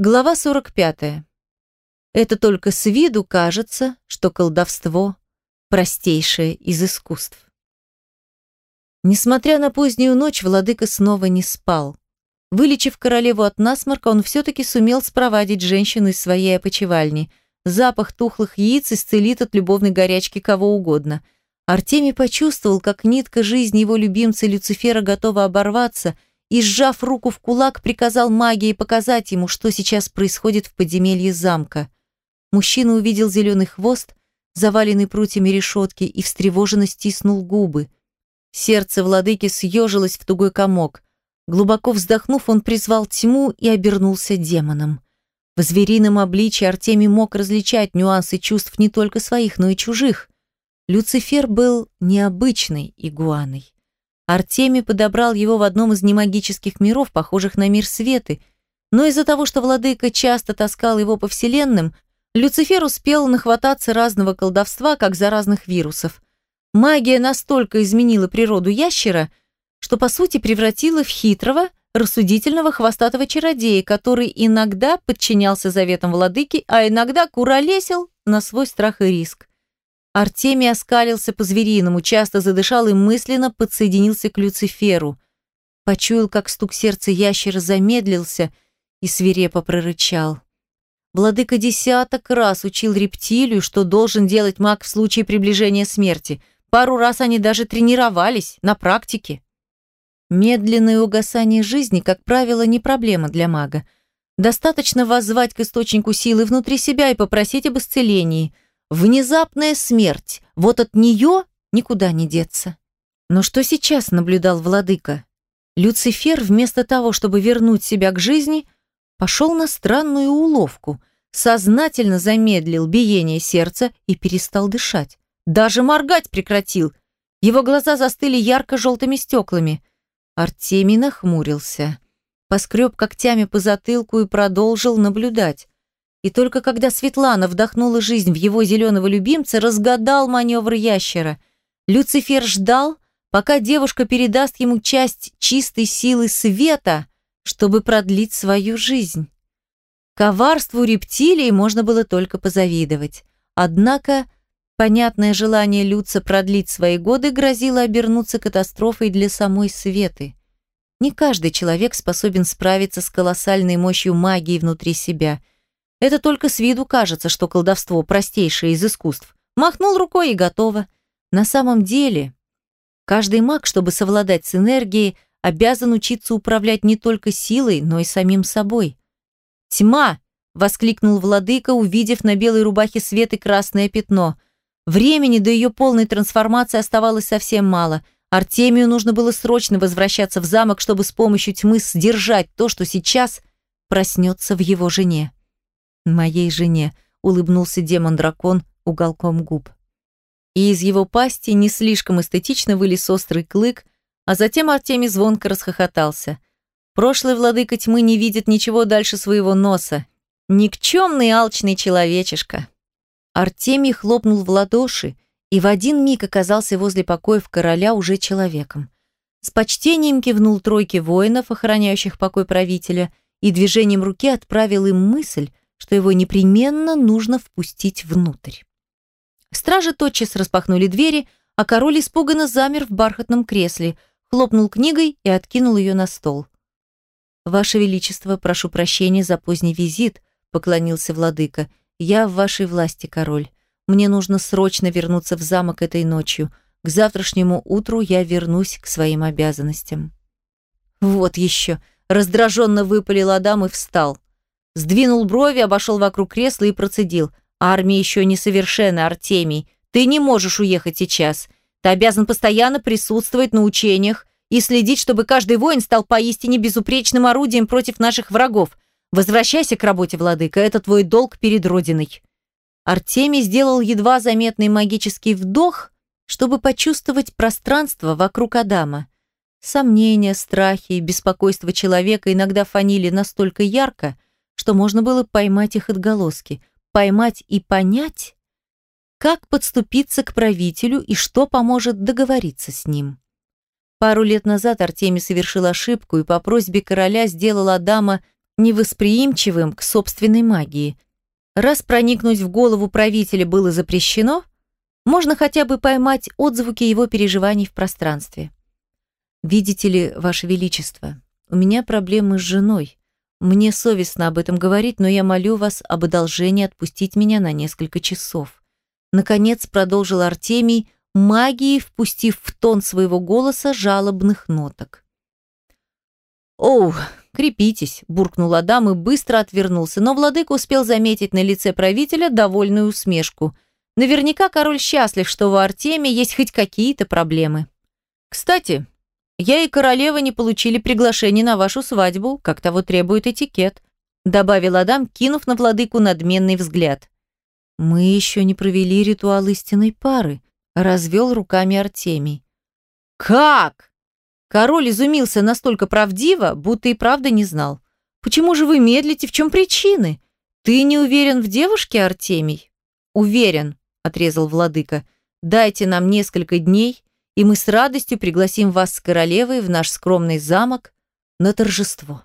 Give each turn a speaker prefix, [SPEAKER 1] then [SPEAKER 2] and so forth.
[SPEAKER 1] Глава 45. Это только с виду кажется, что колдовство – простейшее из искусств. Несмотря на позднюю ночь, владыка снова не спал. Вылечив королеву от насморка, он все-таки сумел спровадить женщину из своей опочивальни. Запах тухлых яиц исцелит от любовной горячки кого угодно. Артемий почувствовал, как нитка жизни его любимца Люцифера готова оборваться – и, сжав руку в кулак, приказал магии показать ему, что сейчас происходит в подземелье замка. Мужчина увидел зеленый хвост, заваленный прутьями решетки, и встревоженно стиснул губы. Сердце владыки съежилось в тугой комок. Глубоко вздохнув, он призвал тьму и обернулся демоном. В зверином обличье Артемий мог различать нюансы чувств не только своих, но и чужих. Люцифер был необычной игуаной. Артемий подобрал его в одном из немагических миров, похожих на мир Светы, но из-за того, что владыка часто таскал его по вселенным, Люцифер успел нахвататься разного колдовства, как заразных вирусов. Магия настолько изменила природу ящера, что по сути превратила в хитрого, рассудительного хвостатого чародея, который иногда подчинялся заветам владыки, а иногда куролесил на свой страх и риск. Артемий оскалился по-звериному, часто задышал и мысленно подсоединился к Люциферу. Почуял, как стук сердца ящера замедлился и свирепо прорычал. Владыка десяток раз учил рептилию, что должен делать маг в случае приближения смерти. Пару раз они даже тренировались на практике. Медленное угасание жизни, как правило, не проблема для мага. Достаточно воззвать к источнику силы внутри себя и попросить об исцелении – Внезапная смерть. Вот от нее никуда не деться. Но что сейчас наблюдал владыка? Люцифер, вместо того, чтобы вернуть себя к жизни, пошел на странную уловку, сознательно замедлил биение сердца и перестал дышать. Даже моргать прекратил. Его глаза застыли ярко-желтыми стеклами. Артемий нахмурился. Поскреб когтями по затылку и продолжил наблюдать и только когда Светлана вдохнула жизнь в его зеленого любимца, разгадал маневр ящера. Люцифер ждал, пока девушка передаст ему часть чистой силы света, чтобы продлить свою жизнь. Коварству рептилий можно было только позавидовать. Однако понятное желание Люца продлить свои годы грозило обернуться катастрофой для самой Светы. Не каждый человек способен справиться с колоссальной мощью магии внутри себя – это только с виду кажется, что колдовство простейшее из искусств. Махнул рукой и готово. На самом деле, каждый маг, чтобы совладать с энергией, обязан учиться управлять не только силой, но и самим собой. «Тьма!» — воскликнул владыка, увидев на белой рубахе свет и красное пятно. Времени до ее полной трансформации оставалось совсем мало. Артемию нужно было срочно возвращаться в замок, чтобы с помощью тьмы сдержать то, что сейчас проснется в его жене моей жене», — улыбнулся демон-дракон уголком губ. И из его пасти не слишком эстетично вылез острый клык, а затем Артемий звонко расхохотался. Прошлый владыка тьмы не видит ничего дальше своего носа. Никчемный алчный человечишка. Артемий хлопнул в ладоши и в один миг оказался возле покоев короля уже человеком. С почтением кивнул тройке воинов, охраняющих покой правителя, и движением руки отправил им мысль, что его непременно нужно впустить внутрь. Стражи тотчас распахнули двери, а король испуганно замер в бархатном кресле, хлопнул книгой и откинул ее на стол. «Ваше Величество, прошу прощения за поздний визит», — поклонился владыка. «Я в вашей власти, король. Мне нужно срочно вернуться в замок этой ночью. К завтрашнему утру я вернусь к своим обязанностям». «Вот еще!» — раздраженно выпалил Адам и встал. Сдвинул брови, обошел вокруг кресла и процедил. «Армия еще несовершенна, Артемий. Ты не можешь уехать сейчас. Ты обязан постоянно присутствовать на учениях и следить, чтобы каждый воин стал поистине безупречным орудием против наших врагов. Возвращайся к работе, владыка, это твой долг перед Родиной». Артемий сделал едва заметный магический вдох, чтобы почувствовать пространство вокруг Адама. Сомнения, страхи и беспокойство человека иногда фанили настолько ярко, что можно было поймать их отголоски, поймать и понять, как подступиться к правителю и что поможет договориться с ним. Пару лет назад Артемий совершил ошибку и по просьбе короля сделал Адама невосприимчивым к собственной магии. Раз проникнуть в голову правителя было запрещено, можно хотя бы поймать отзвуки его переживаний в пространстве. «Видите ли, Ваше Величество, у меня проблемы с женой. Мне совестно об этом говорить, но я молю вас об одолжении отпустить меня на несколько часов». Наконец продолжил Артемий, магией впустив в тон своего голоса жалобных ноток. «Оу, крепитесь», – буркнул Адам и быстро отвернулся, но владыка успел заметить на лице правителя довольную усмешку. Наверняка король счастлив, что в Артеме есть хоть какие-то проблемы. «Кстати, я и королева не получили приглашение на вашу свадьбу, как того требует этикет», – добавил Адам, кинув на владыку надменный взгляд. «Мы еще не провели ритуал истинной пары», – развел руками Артемий. «Как?» Король изумился настолько правдиво, будто и правда не знал. «Почему же вы медлите? В чем причины? Ты не уверен в девушке, Артемий?» «Уверен», — отрезал владыка. «Дайте нам несколько дней, и мы с радостью пригласим вас с королевой в наш скромный замок на торжество».